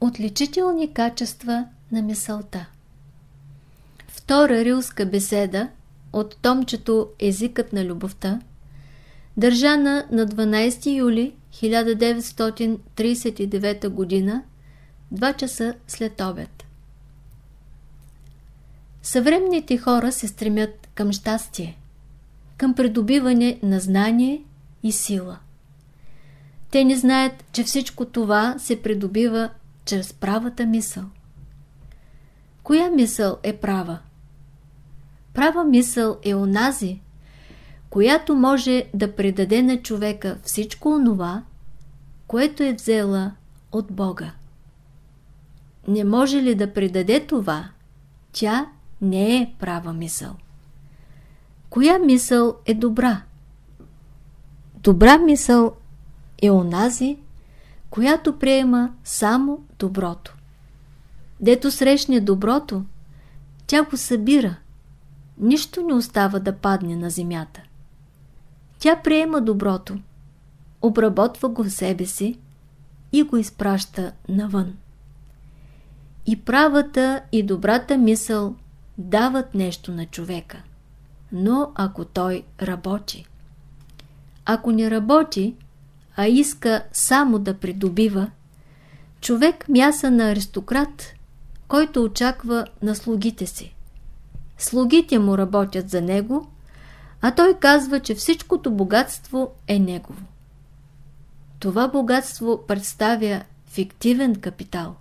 Отличителни качества на мисълта Втора рилска беседа от томчето Езикът на любовта държана на 12 юли 1939 г. 2 часа след обед. Съвременните хора се стремят към щастие, към придобиване на знание и сила. Те не знаят, че всичко това се придобива чрез правата мисъл. Коя мисъл е права? Права мисъл е онази, която може да предаде на човека всичко онова, което е взела от Бога. Не може ли да предаде това, тя не е права мисъл. Коя мисъл е добра? Добра мисъл е онази, която приема само доброто. Дето срещне доброто, тя го събира. Нищо не остава да падне на земята. Тя приема доброто, обработва го в себе си и го изпраща навън. И правата и добрата мисъл дават нещо на човека, но ако той работи. Ако не работи, а иска само да придобива, човек мяса на аристократ, който очаква на слугите си. Слугите му работят за него, а той казва, че всичкото богатство е негово. Това богатство представя фиктивен капитал.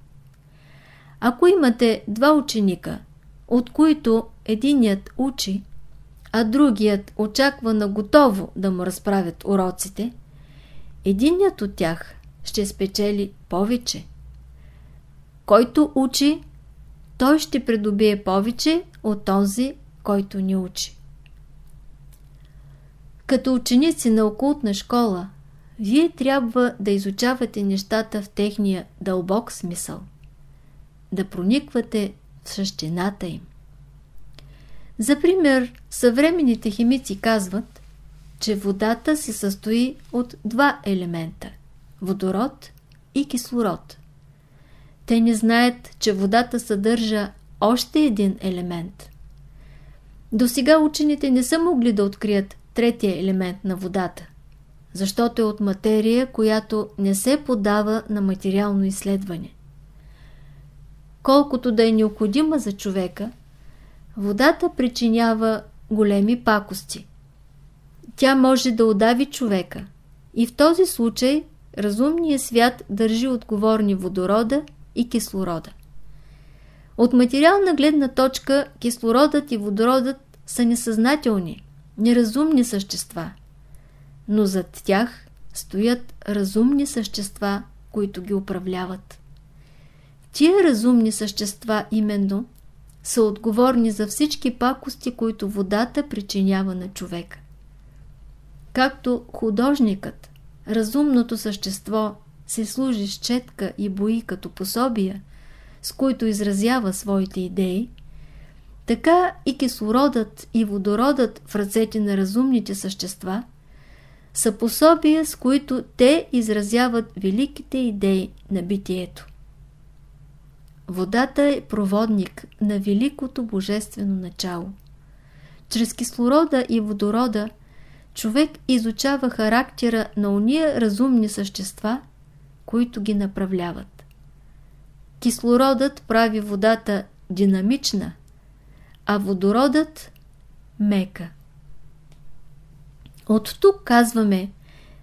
Ако имате два ученика, от които единият учи, а другият очаква на готово да му разправят уроците, единият от тях ще спечели повече. Който учи, той ще придобие повече от този, който ни учи. Като ученици на окултна школа, вие трябва да изучавате нещата в техния дълбок смисъл, да прониквате в същината им. За пример, съвременните химици казват, че водата се състои от два елемента – водород и кислород. Те не знаят, че водата съдържа още един елемент. До сега учените не са могли да открият третия елемент на водата, защото е от материя, която не се подава на материално изследване. Колкото да е необходима за човека, водата причинява големи пакости. Тя може да удави човека и в този случай разумният свят държи отговорни водорода и кислорода. От материална гледна точка кислородът и водородът са несъзнателни, неразумни същества, но зад тях стоят разумни същества, които ги управляват. Тия разумни същества именно са отговорни за всички пакости, които водата причинява на човека. Както художникът, разумното същество, се служи с четка и бои като пособия, с които изразява своите идеи, така и кислородът и водородът в ръцете на разумните същества са пособия, с които те изразяват великите идеи на битието. Водата е проводник на великото божествено начало. Чрез кислорода и водорода човек изучава характера на уния разумни същества, които ги направляват. Кислородът прави водата динамична, а водородът мека. От тук казваме,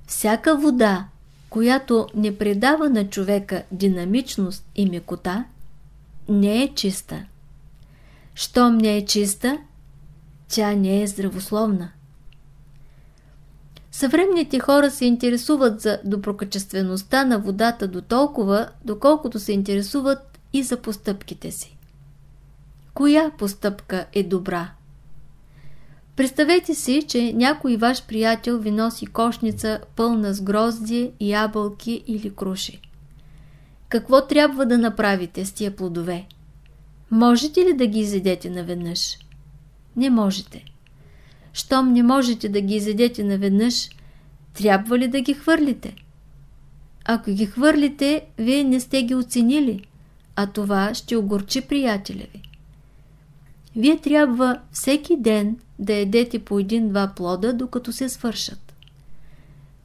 всяка вода, която не предава на човека динамичност и мекота, не е чиста. Щом не е чиста, тя не е здравословна. Съвременните хора се интересуват за доброкачествеността на водата до толкова, доколкото се интересуват и за постъпките си. Коя постъпка е добра? Представете си, че някой ваш приятел ви носи кошница пълна с грозди, ябълки или круши. Какво трябва да направите с тия плодове? Можете ли да ги изедете наведнъж? Не можете. Щом не можете да ги изедете наведнъж, трябва ли да ги хвърлите? Ако ги хвърлите, вие не сте ги оценили, а това ще огорчи приятеля ви. Вие трябва всеки ден да едете по един-два плода, докато се свършат.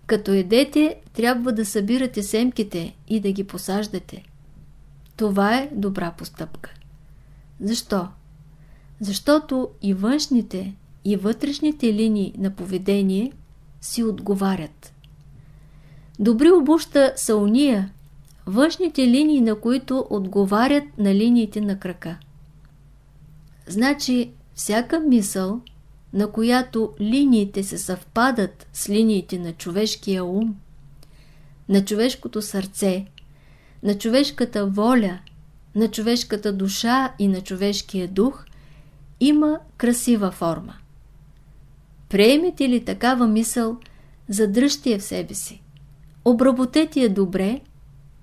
Като едете, трябва да събирате семките и да ги посаждате. Това е добра постъпка. Защо? Защото и външните, и вътрешните линии на поведение си отговарят. Добри обуща са уния, външните линии на които отговарят на линиите на крака. Значи, всяка мисъл, на която линиите се съвпадат с линиите на човешкия ум, на човешкото сърце, на човешката воля, на човешката душа и на човешкия дух, има красива форма. Приемете ли такава мисъл, задръжте я в себе си. Обработете я добре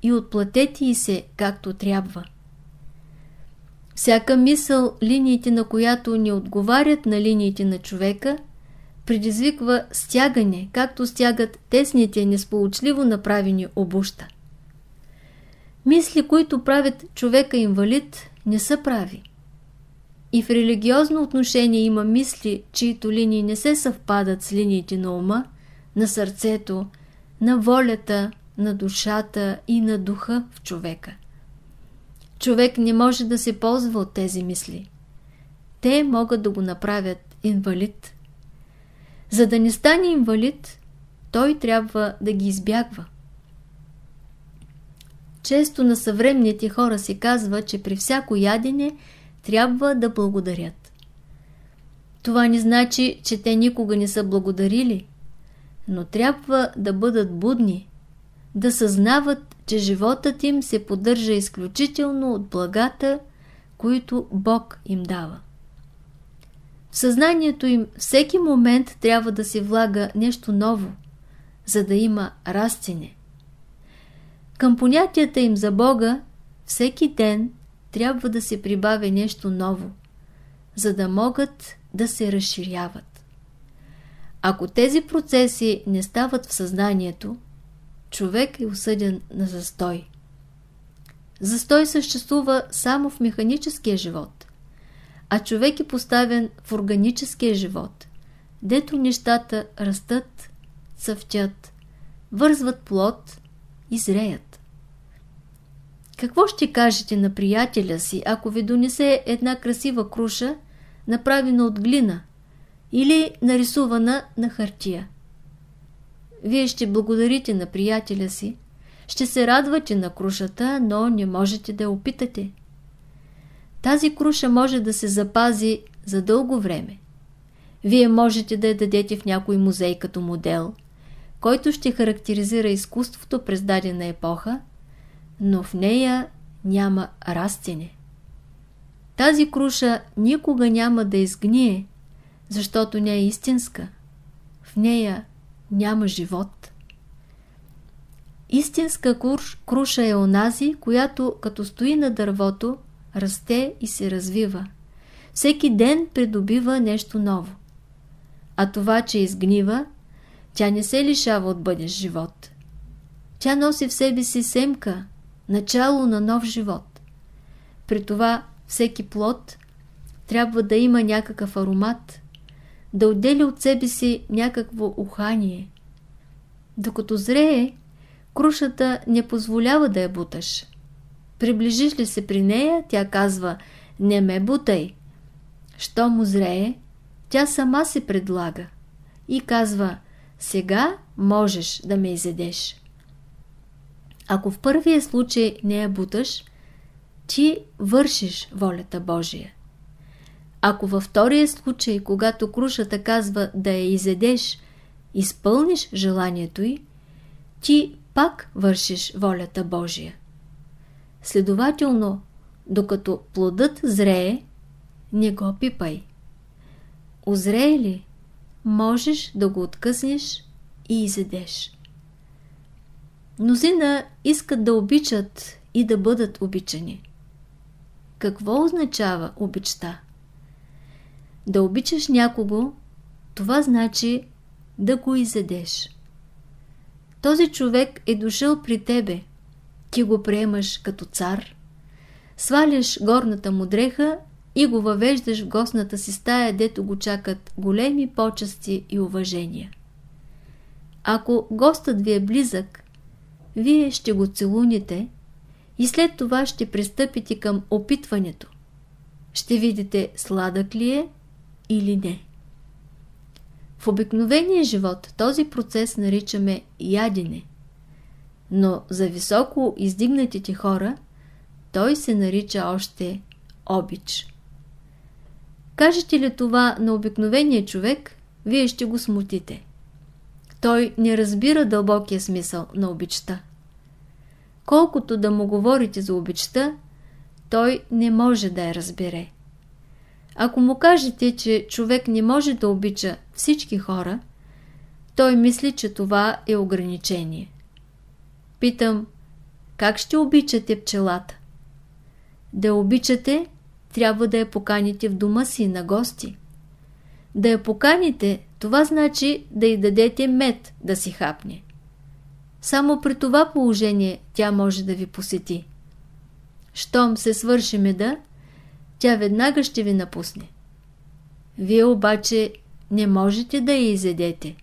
и отплатете и се както трябва. Всяка мисъл, линиите на която не отговарят на линиите на човека, предизвиква стягане, както стягат тесните, несполучливо направени обуща. Мисли, които правят човека инвалид, не са прави. И в религиозно отношение има мисли, чието линии не се съвпадат с линиите на ума, на сърцето, на волята, на душата и на духа в човека. Човек не може да се ползва от тези мисли. Те могат да го направят инвалид. За да не стане инвалид, той трябва да ги избягва. Често на съвременните хора се казва, че при всяко ядене трябва да благодарят. Това не значи, че те никога не са благодарили, но трябва да бъдат будни, да съзнават, че животът им се поддържа изключително от благата, които Бог им дава. В съзнанието им всеки момент трябва да се влага нещо ново, за да има растене. Към понятията им за Бога всеки ден трябва да се прибавя нещо ново, за да могат да се разширяват. Ако тези процеси не стават в съзнанието, човек е осъден на застой. Застой съществува само в механическия живот, а човек е поставен в органическия живот, дето нещата растат, цъфтят, вързват плод и зреят. Какво ще кажете на приятеля си, ако ви донесе една красива круша, направена от глина или нарисувана на хартия? Вие ще благодарите на приятеля си, ще се радвате на крушата, но не можете да я опитате. Тази круша може да се запази за дълго време. Вие можете да я дадете в някой музей като модел, който ще характеризира изкуството през дадена епоха, но в нея няма растене. Тази круша никога няма да изгние, защото не е истинска. В нея няма живот. Истинска круш, круша е онази, която като стои на дървото, расте и се развива. Всеки ден придобива нещо ново. А това, че изгнива, тя не се лишава от бъдещ живот. Тя носи в себе си семка, начало на нов живот. При това всеки плод трябва да има някакъв аромат, да отделя от себе си някакво ухание. Докато зрее, крушата не позволява да я буташ. Приближиш ли се при нея, тя казва «Не ме бутай». Що му зрее, тя сама се предлага и казва «Сега можеш да ме изедеш». Ако в първия случай не я буташ, ти вършиш волята Божия. Ако във втория случай, когато крушата казва да я изедеш, изпълниш желанието й, ти пак вършиш волята Божия. Следователно, докато плодът зрее, не го пипай. Озрее ли, можеш да го откъснеш и изедеш. Мнозина искат да обичат и да бъдат обичани. Какво означава обичта? Да обичаш някого, това значи да го изедеш. Този човек е дошъл при тебе. Ти го приемаш като цар. Сваляш горната му дреха и го въвеждаш в гостната си стая, дето го чакат големи почести и уважения. Ако гостът ви е близък, вие ще го целуните и след това ще пристъпите към опитването. Ще видите сладък ли е или не. В обикновения живот този процес наричаме ядене, но за високо издигнатите хора той се нарича още обич. Кажете ли това на обикновения човек, вие ще го смутите. Той не разбира дълбокия смисъл на обичта. Колкото да му говорите за обичта, той не може да я разбере. Ако му кажете, че човек не може да обича всички хора, той мисли, че това е ограничение. Питам, как ще обичате пчелата? Да обичате, трябва да я поканите в дома си на гости. Да я поканите, това значи да й дадете мед да си хапне. Само при това положение тя може да ви посети. Щом се свърши меда, тя веднага ще ви напусне. Вие обаче не можете да я изедете,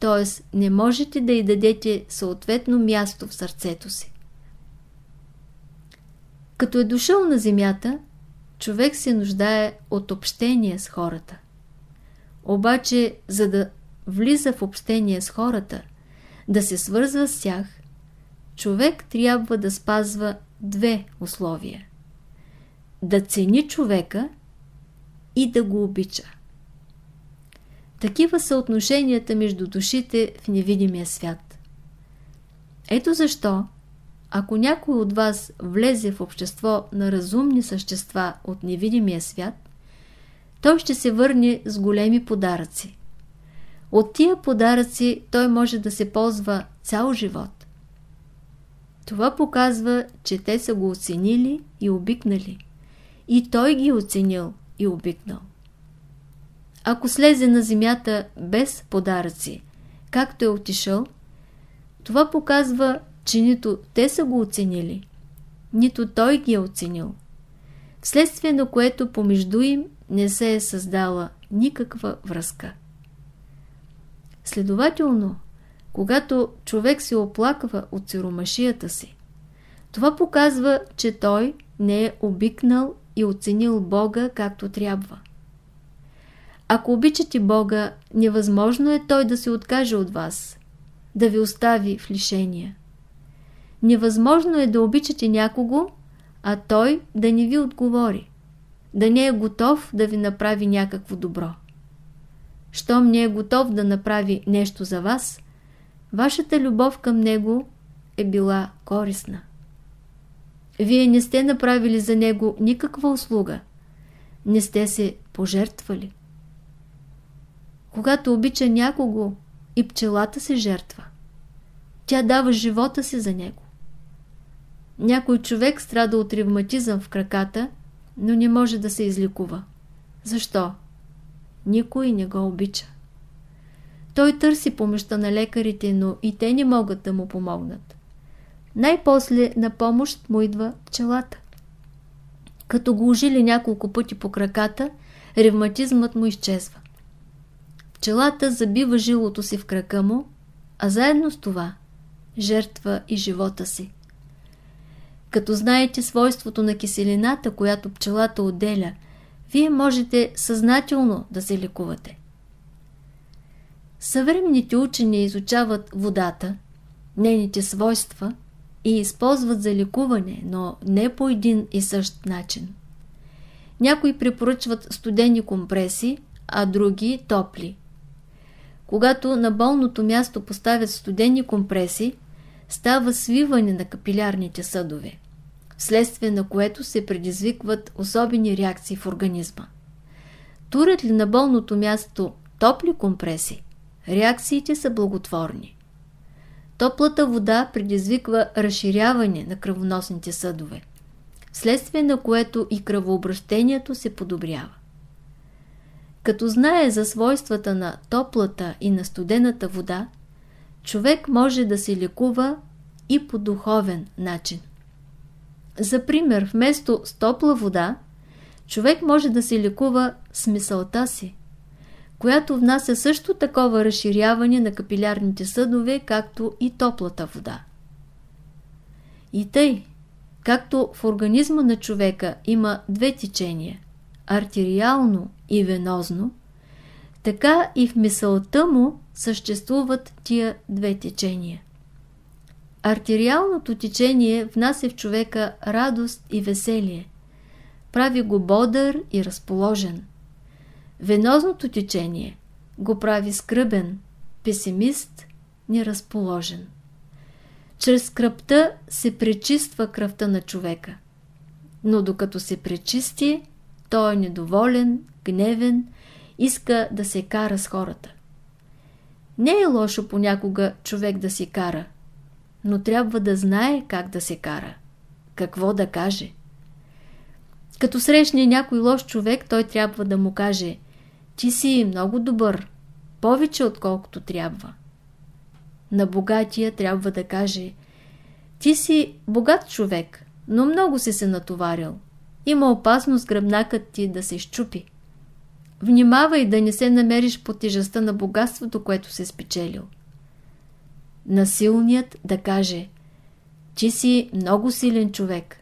т.е. не можете да й дадете съответно място в сърцето си. Като е дошъл на земята, човек се нуждае от общение с хората. Обаче, за да влиза в общение с хората, да се свързва с тях, човек трябва да спазва две условия. Да цени човека и да го обича. Такива са отношенията между душите в невидимия свят. Ето защо, ако някой от вас влезе в общество на разумни същества от невидимия свят, той ще се върне с големи подаръци. От тия подаръци той може да се ползва цял живот. Това показва, че те са го оценили и обикнали. И той ги е оценил и обикнал. Ако слезе на земята без подаръци, както е отишъл, това показва, че нито те са го оценили, нито той ги е оценил, вследствие на което помежду им не се е създала никаква връзка. Следователно, когато човек се оплаква от сиромашията си, това показва, че той не е обикнал и оценил Бога както трябва. Ако обичате Бога, невъзможно е Той да се откаже от вас, да ви остави в лишения. Невъзможно е да обичате някого, а Той да не ви отговори, да не е готов да ви направи някакво добро. Щом не е готов да направи нещо за вас, вашата любов към Него е била корисна. Вие не сте направили за него никаква услуга. Не сте се пожертвали. Когато обича някого, и пчелата се жертва. Тя дава живота си за него. Някой човек страда от ревматизъм в краката, но не може да се излекува. Защо? Никой не го обича. Той търси помощта на лекарите, но и те не могат да му помогнат. Най-после на помощ му идва пчелата. Като го ожили няколко пъти по краката, ревматизмът му изчезва. Пчелата забива жилото си в крака му, а заедно с това жертва и живота си. Като знаете свойството на киселината, която пчелата отделя, вие можете съзнателно да се лекувате. Съвременните учени изучават водата, нейните свойства – и използват за лекуване, но не по един и същ начин. Някои препоръчват студени компреси, а други топли. Когато на болното място поставят студени компреси, става свиване на капилярните съдове, вследствие на което се предизвикват особени реакции в организма. Турят ли на болното място топли компреси, реакциите са благотворни. Топлата вода предизвиква разширяване на кръвоносните съдове, вследствие на което и кръвообращението се подобрява. Като знае за свойствата на топлата и на студената вода, човек може да се лекува и по духовен начин. За пример, вместо с топла вода, човек може да се лекува с мисълта си, която внася също такова разширяване на капилярните съдове, както и топлата вода. И тъй, както в организма на човека има две течения – артериално и венозно, така и в мисълта му съществуват тия две течения. Артериалното течение внася в човека радост и веселие, прави го бодър и разположен. Венозното течение го прави скръбен, песимист, неразположен. Чрез кръпта се пречиства кръвта на човека. Но докато се пречисти, той е недоволен, гневен, иска да се кара с хората. Не е лошо понякога човек да си кара, но трябва да знае как да се кара, какво да каже. Като срещне някой лош човек, той трябва да му каже «Ти си много добър, повече отколкото трябва». На богатия трябва да каже «Ти си богат човек, но много си се натоварил. Има опасност гръбнакът ти да се щупи. Внимавай да не се намериш по тежестта на богатството, което се спечелил. Насилният да каже Ти си много силен човек.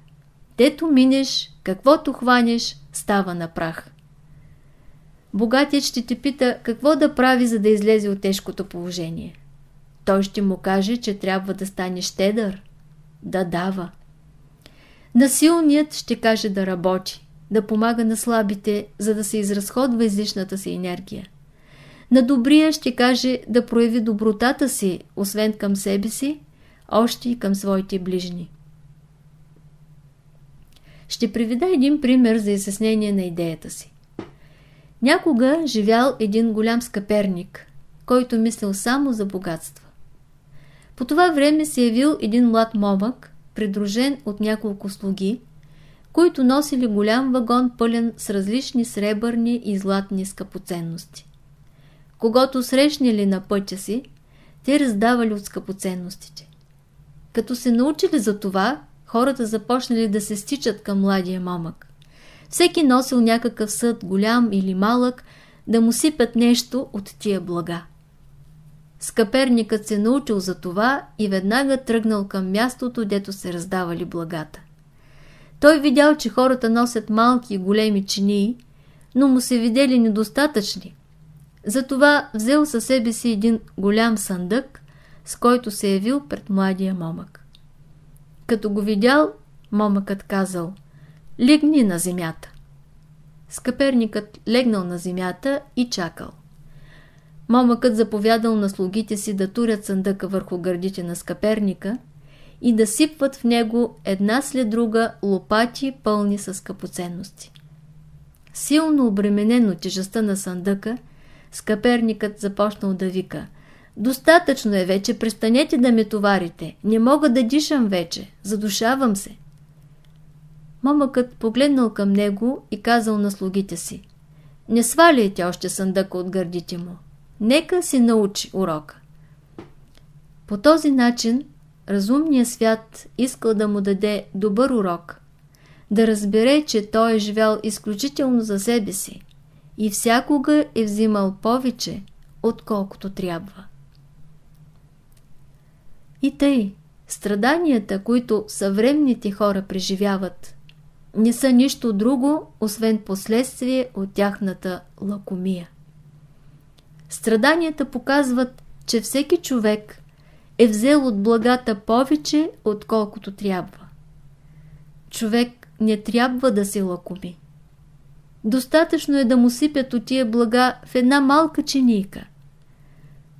Дето минеш, каквото хванеш, става на прах. Богатият ще те пита какво да прави, за да излезе от тежкото положение. Той ще му каже, че трябва да стане щедър, да дава. Насилният ще каже да работи, да помага на слабите, за да се изразходва излишната си енергия. На добрия ще каже да прояви добротата си, освен към себе си, още и към своите ближни. Ще приведа един пример за изяснение на идеята си. Някога живял един голям скъперник, който мислил само за богатство. По това време се явил един млад момък, придружен от няколко слуги, които носили голям вагон пълен с различни сребърни и златни скъпоценности. Когато срещнали на пътя си, те раздавали от скъпоценностите. Като се научили за това, хората започнали да се стичат към младия момък. Всеки носил някакъв съд, голям или малък, да му сипят нещо от тия блага. Скъперникът се научил за това и веднага тръгнал към мястото, дето се раздавали благата. Той видял, че хората носят малки и големи чинии, но му се видели недостатъчни. Затова взел със себе си един голям съндък, с който се явил пред младия момък. Като го видял, момъкът казал «Легни на земята». Скъперникът легнал на земята и чакал. Момъкът заповядал на слугите си да турят съндъка върху гърдите на скъперника и да сипват в него една след друга лопати пълни с скъпоценности. Силно обременен от тежестта на съндъка, скъперникът започнал да вика «Достатъчно е вече, престанете да ме товарите, не мога да дишам вече, задушавам се». Момъкът погледнал към него и казал на слугите си «Не сваляйте още съндъка от гърдите му, Нека си научи урока. По този начин разумният свят искал да му даде добър урок, да разбере, че той е живял изключително за себе си и всякога е взимал повече, отколкото трябва. И тъй, страданията, които съвременните хора преживяват, не са нищо друго, освен последствие от тяхната лакомия. Страданията показват, че всеки човек е взел от благата повече, отколкото трябва. Човек не трябва да се лакоми. Достатъчно е да му сипят от тия блага в една малка чинийка.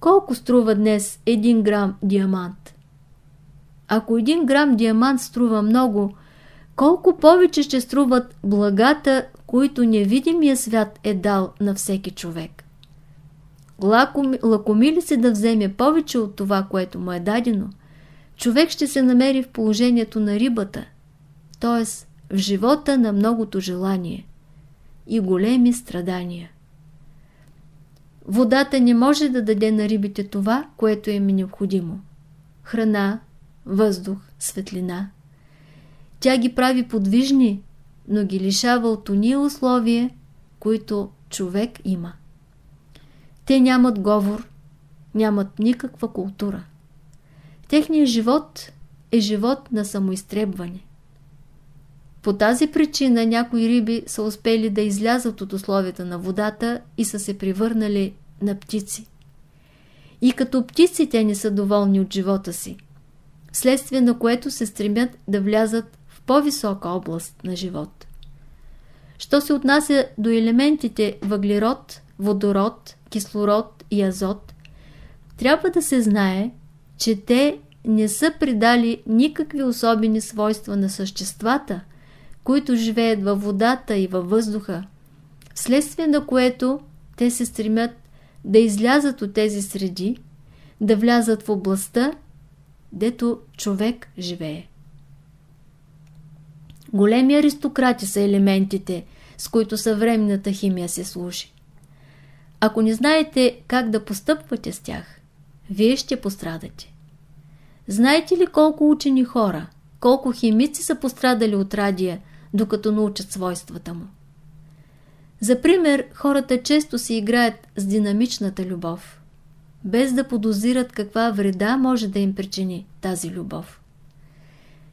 Колко струва днес един грам диамант? Ако един грам диамант струва много, колко повече ще струват благата, които невидимия свят е дал на всеки човек? лакоми ли се да вземе повече от това, което му е дадено, човек ще се намери в положението на рибата, т.е. в живота на многото желание и големи страдания. Водата не може да даде на рибите това, което им е необходимо. Храна, въздух, светлина. Тя ги прави подвижни, но ги лишава от уния условия, които човек има. Те нямат говор, нямат никаква култура. Техният живот е живот на самоизтребване. По тази причина някои риби са успели да излязат от условията на водата и са се превърнали на птици. И като птици те не са доволни от живота си, следствие на което се стремят да влязат в по-висока област на живот. Що се отнася до елементите въглерод, водород, кислород и азот, трябва да се знае, че те не са придали никакви особени свойства на съществата, които живеят във водата и във въздуха, вследствие на което те се стремят да излязат от тези среди, да влязат в областта, дето човек живее. Големи аристократи са елементите, с които съвременната химия се служи. Ако не знаете как да постъпвате с тях, вие ще пострадате. Знаете ли колко учени хора, колко химици са пострадали от радия, докато научат свойствата му? За пример, хората често се играят с динамичната любов, без да подозират каква вреда може да им причини тази любов.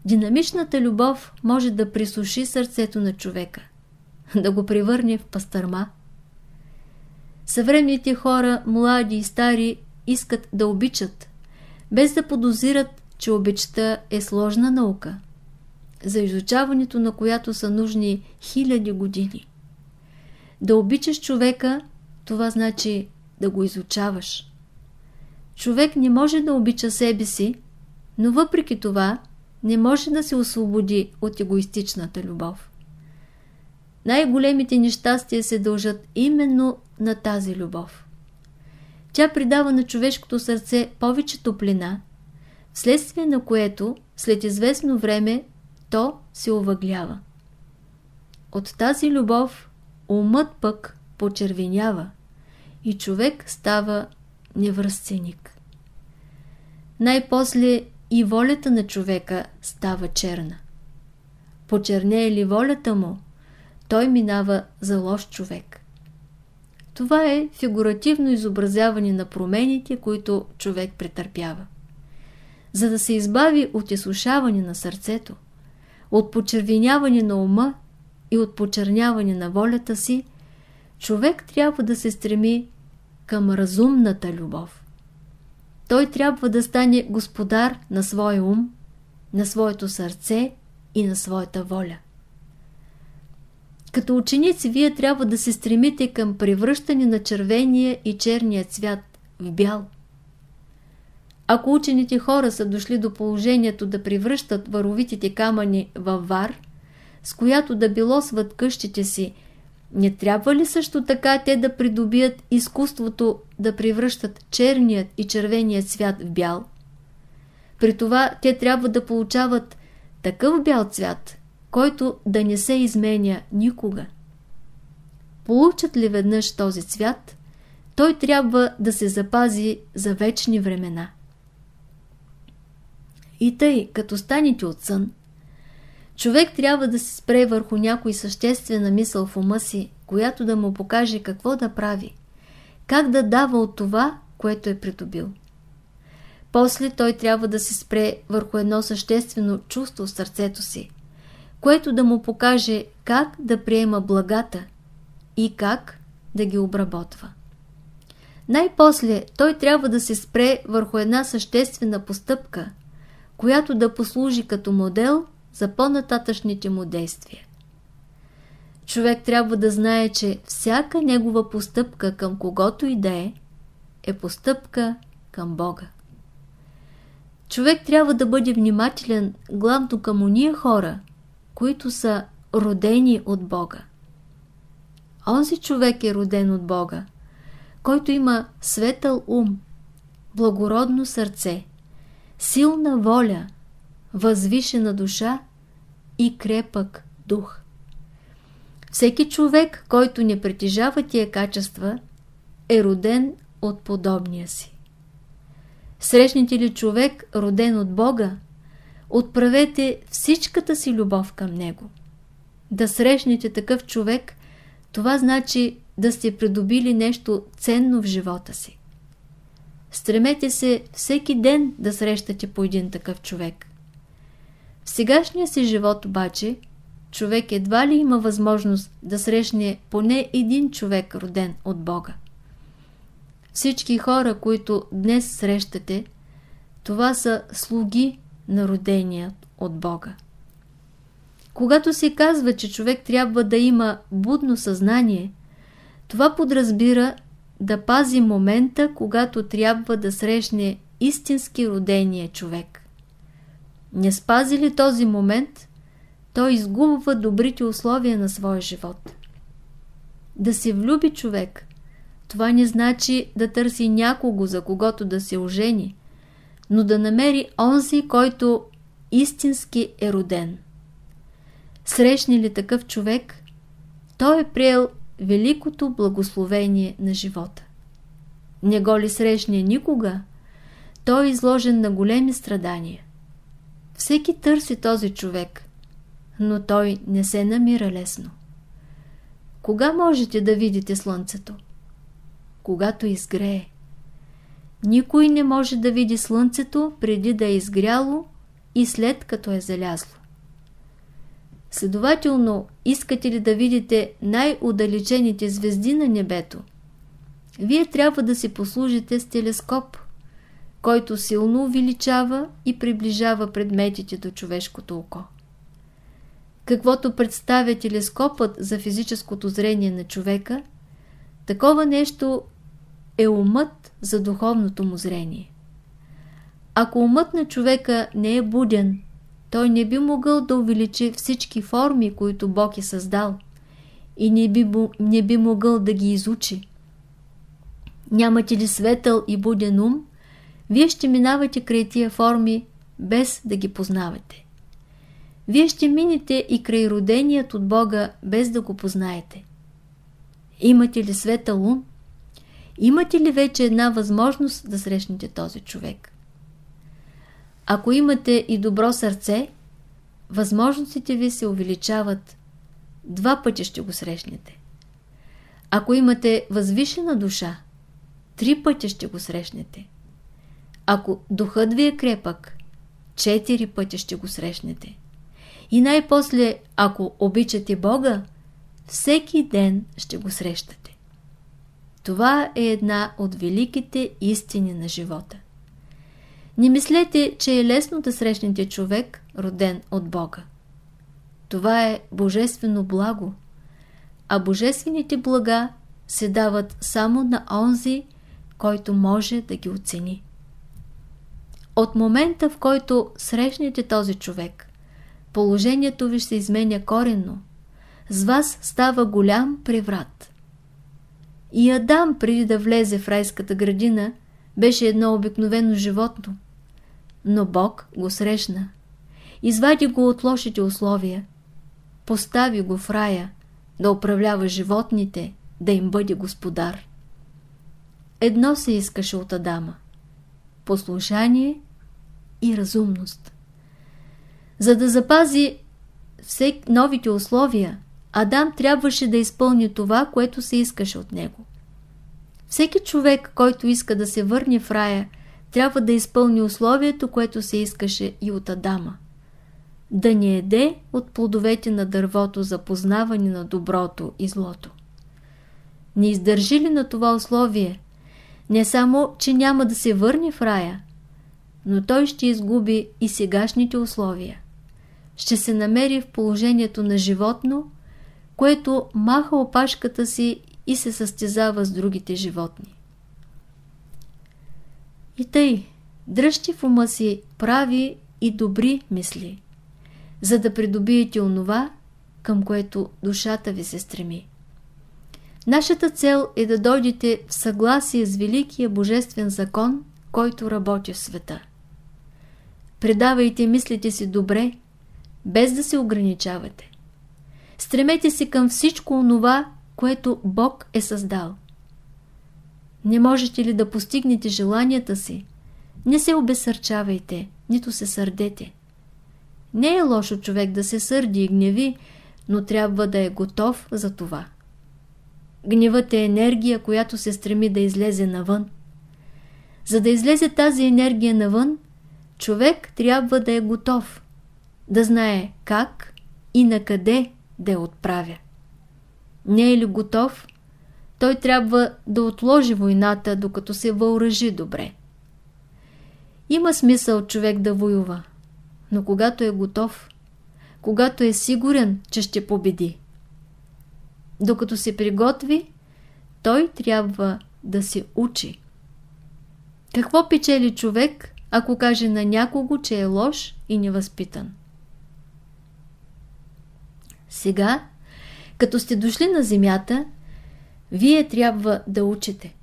Динамичната любов може да присуши сърцето на човека, да го превърне в пастърма. Съвременните хора, млади и стари, искат да обичат, без да подозират, че обичта е сложна наука, за изучаването на която са нужни хиляди години. Да обичаш човека, това значи да го изучаваш. Човек не може да обича себе си, но въпреки това не може да се освободи от егоистичната любов. Най-големите нещастия се дължат именно на тази любов. Тя придава на човешкото сърце повече топлина, вследствие на което след известно време то се овъглява. От тази любов умът пък почервенява и човек става невръстеник. Най-после и волята на човека става черна. Почернее ли волята му, той минава за лош човек. Това е фигуративно изобразяване на промените, които човек претърпява. За да се избави от изсушаване на сърцето, от почервеняване на ума и от почерняване на волята си, човек трябва да се стреми към разумната любов. Той трябва да стане господар на своя ум, на своето сърце и на своята воля. Като ученици вие трябва да се стремите към превръщане на червения и черния цвят в бял. Ако учените хора са дошли до положението да превръщат варовитите камъни във вар, с която да билосват къщите си, не трябва ли също така те да придобият изкуството да превръщат черният и червеният цвят в бял? При това те трябва да получават такъв бял цвят, който да не се изменя никога. Получат ли веднъж този цвят, той трябва да се запази за вечни времена. И тъй, като станете от сън, човек трябва да се спре върху някой съществена мисъл в ума си, която да му покаже какво да прави, как да дава от това, което е придобил. После той трябва да се спре върху едно съществено чувство в сърцето си, което да му покаже как да приема благата и как да ги обработва. Най-после той трябва да се спре върху една съществена постъпка, която да послужи като модел за по-нататъчните му действия. Човек трябва да знае, че всяка негова постъпка към когото и да е, е постъпка към Бога. Човек трябва да бъде внимателен главно към уния хора, които са родени от Бога. Онзи човек е роден от Бога, който има светъл ум, благородно сърце, силна воля, възвишена душа и крепък дух. Всеки човек, който не притежава тия качества, е роден от подобния си. Срещнете ли човек, роден от Бога, отправете всичката си любов към него. Да срещнете такъв човек, това значи да сте придобили нещо ценно в живота си. Стремете се всеки ден да срещате по един такъв човек. В сегашния си живот обаче, човек едва ли има възможност да срещне поне един човек роден от Бога. Всички хора, които днес срещате, това са слуги на родения от Бога. Когато се казва, че човек трябва да има будно съзнание, това подразбира да пази момента, когато трябва да срещне истински родения човек. Не спази ли този момент, той изгубва добрите условия на своя живот. Да се влюби човек, това не значи да търси някого, за когото да се ожени, но да намери онзи, който истински е роден. Срещни ли такъв човек, той е приел великото благословение на живота. Не го ли срещне никога, той е изложен на големи страдания. Всеки търси този човек, но той не се намира лесно. Кога можете да видите слънцето? Когато изгрее. Никой не може да види слънцето преди да е изгряло и след като е залязло. Следователно, искате ли да видите най-удалечените звезди на небето? Вие трябва да си послужите с телескоп, който силно увеличава и приближава предметите до човешкото око. Каквото представя телескопът за физическото зрение на човека, такова нещо е умът за духовното му зрение. Ако умът на човека не е буден, той не би могъл да увеличи всички форми, които Бог е създал и не би, не би могъл да ги изучи. Нямате ли светъл и буден ум, вие ще минавате край тия форми, без да ги познавате. Вие ще минете и край роденият от Бога, без да го познаете. Имате ли светъл ум? Имате ли вече една възможност да срещнете този човек? Ако имате и добро сърце, възможностите ви се увеличават. Два пъти ще го срещнете. Ако имате възвишена душа, три пъти ще го срещнете. Ако духът ви е крепък, четири пъти ще го срещнете. И най-после, ако обичате Бога, всеки ден ще го срещате. Това е една от великите истини на живота. Не мислете, че е лесно да срещнете човек, роден от Бога. Това е божествено благо, а божествените блага се дават само на онзи, който може да ги оцени. От момента, в който срещнете този човек, положението ви се изменя коренно. С вас става голям преврат. И Адам, преди да влезе в райската градина, беше едно обикновено животно. Но Бог го срещна. Извади го от лошите условия. Постави го в рая, да управлява животните, да им бъде господар. Едно се искаше от Адама – послушание и разумност. За да запази всек новите условия, Адам трябваше да изпълни това, което се искаше от него. Всеки човек, който иска да се върне в рая, трябва да изпълни условието, което се искаше и от Адама. Да не еде от плодовете на дървото за познаване на доброто и злото. Не издържи ли на това условие, не само, че няма да се върне в рая, но той ще изгуби и сегашните условия. Ще се намери в положението на животно, което маха опашката си и се състезава с другите животни. И тъй, дръжте в ума си прави и добри мисли, за да придобиете онова, към което душата ви се стреми. Нашата цел е да дойдете в съгласие с великия божествен закон, който работи в света. Предавайте мислите си добре, без да се ограничавате. Стремете се към всичко онова, което Бог е създал. Не можете ли да постигнете желанията си? Не се обесърчавайте, нито се сърдете. Не е лошо човек да се сърди и гневи, но трябва да е готов за това. Гневът е енергия, която се стреми да излезе навън. За да излезе тази енергия навън, човек трябва да е готов, да знае как и на къде да я отправя. Не е ли готов, той трябва да отложи войната, докато се въоръжи добре. Има смисъл човек да воюва, но когато е готов, когато е сигурен, че ще победи. Докато се приготви, той трябва да се учи. Какво печели човек, ако каже на някого, че е лош и невъзпитан? Сега, като сте дошли на земята, вие трябва да учите.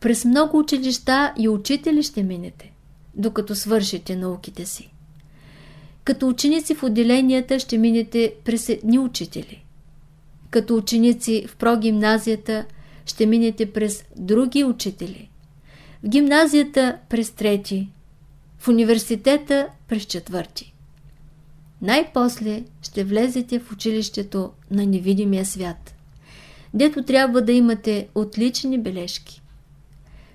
През много училища и учители ще минете, докато свършите науките си. Като ученици в отделенията ще минете през едни учители. Като ученици в прогимназията ще минете през други учители. В гимназията през трети. В университета през четвърти. Най-после ще влезете в училището на невидимия свят, дето трябва да имате отлични бележки.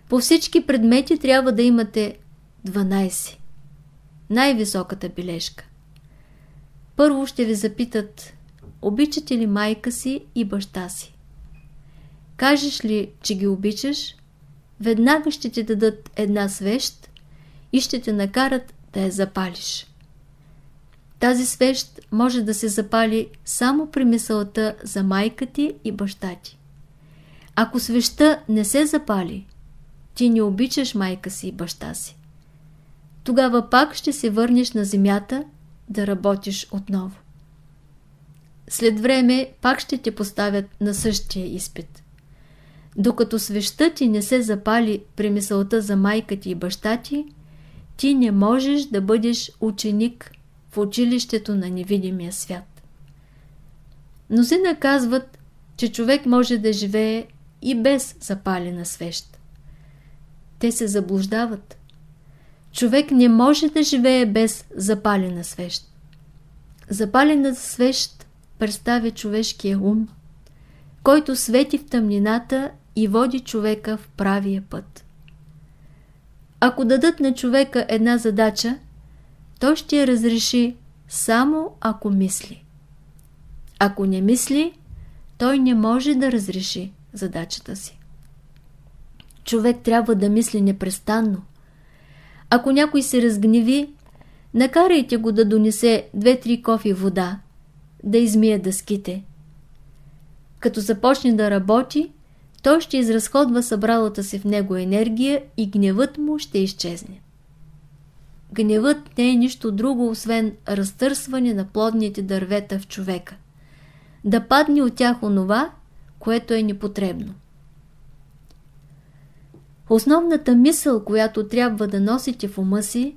По всички предмети трябва да имате 12 най-високата бележка. Първо ще ви запитат, обичате ли майка си и баща си? Кажеш ли, че ги обичаш, веднага ще ти дадат една свещ и ще те накарат да я запалиш. Тази свещ може да се запали само при мисълта за майка ти и баща ти. Ако свеща не се запали, ти не обичаш майка си и баща си тогава пак ще се върнеш на земята да работиш отново. След време пак ще те поставят на същия изпит. Докато свеща ти не се запали при мисълта за майка ти и баща ти, ти не можеш да бъдеш ученик в училището на невидимия свят. Но се наказват, че човек може да живее и без запалена свещ. Те се заблуждават. Човек не може да живее без запалена свещ. Запалената свещ представя човешкия ум, който свети в тъмнината и води човека в правия път. Ако дадат на човека една задача, той ще я разреши само ако мисли. Ако не мисли, той не може да разреши задачата си. Човек трябва да мисли непрестанно – ако някой се разгневи, накарайте го да донесе две-три кофи вода, да измие дъските. Като започне да работи, той ще изразходва събралата се в него енергия и гневът му ще изчезне. Гневът не е нищо друго, освен разтърсване на плодните дървета в човека. Да падне от тях онова, което е непотребно. Основната мисъл, която трябва да носите в ума си,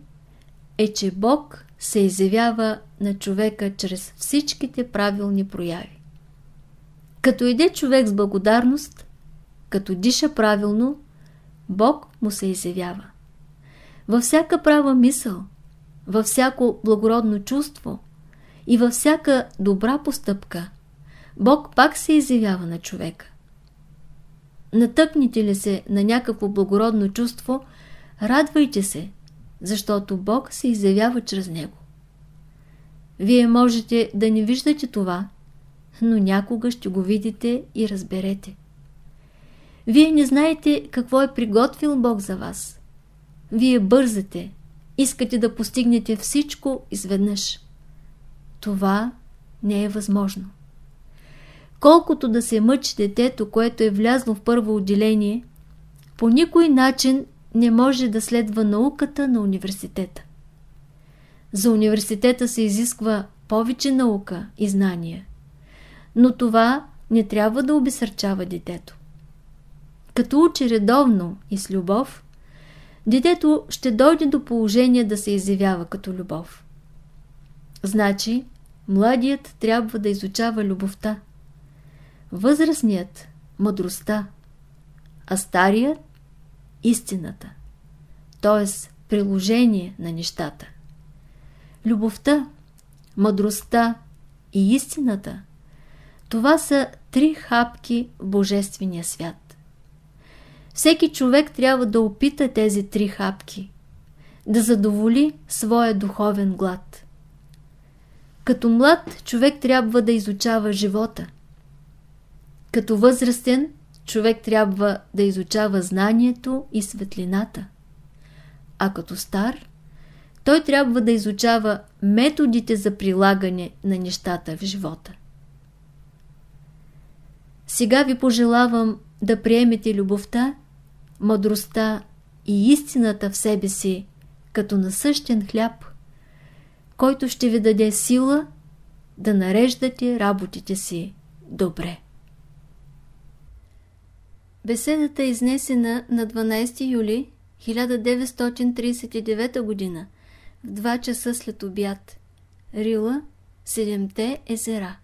е, че Бог се изявява на човека чрез всичките правилни прояви. Като иде човек с благодарност, като диша правилно, Бог му се изявява. Във всяка права мисъл, във всяко благородно чувство и във всяка добра постъпка, Бог пак се изявява на човека. Натъкните ли се на някакво благородно чувство, радвайте се, защото Бог се изявява чрез него. Вие можете да не виждате това, но някога ще го видите и разберете. Вие не знаете какво е приготвил Бог за вас. Вие бързате, искате да постигнете всичко изведнъж. Това не е възможно. Колкото да се мъчи детето, което е влязло в първо отделение, по никой начин не може да следва науката на университета. За университета се изисква повече наука и знания. Но това не трябва да обесърчава детето. Като учи редовно и с любов, детето ще дойде до положение да се изявява като любов. Значи, младият трябва да изучава любовта, възрастният – мъдростта, а старият – истината, т.е. приложение на нещата. Любовта, мъдростта и истината – това са три хапки в Божествения свят. Всеки човек трябва да опита тези три хапки, да задоволи своя духовен глад. Като млад човек трябва да изучава живота. Като възрастен човек трябва да изучава знанието и светлината. А като стар, той трябва да изучава методите за прилагане на нещата в живота. Сега ви пожелавам да приемете любовта, мъдростта и истината в себе си като насъщен хляб, който ще ви даде сила да нареждате работите си добре. Беседата е изнесена на 12 юли 1939 г. в 2 часа след обяд. Рила, Седемте езера.